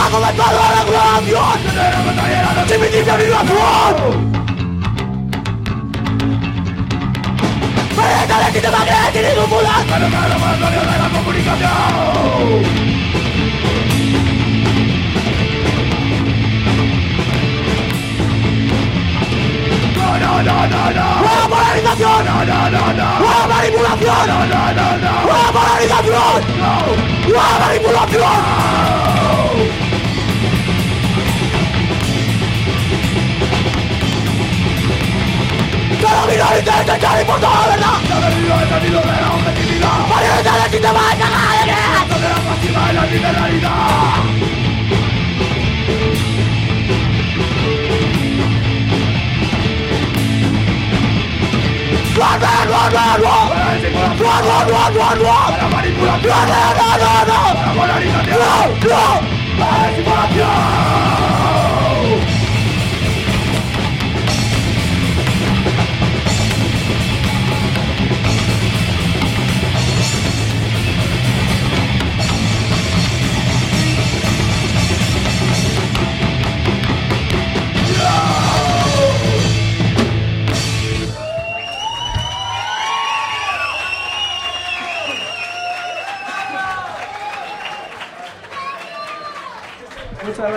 de la humanidad ¡La! ¡Ha comenzado la clonación! ¡Primitiva vibración! ¡Esta legítima que tiene cúpula! ¡Pero que el laboratorio de la comunicación! No, no, no, no. ¡La polarización! No, no, no, no. ¡La manipulación! No, no, no, no. ¡La polarización! No. ¡La manipulación! Intenta echar y por toda verdad La bebida es el vino de la objetividad Valiente de sistema de cagada de guerra De la pasiva y la literalidad Run, run, run, run, run Run, run, run, run, run Para manipular No, no, no, no, no Para polarizar Muchas gracias.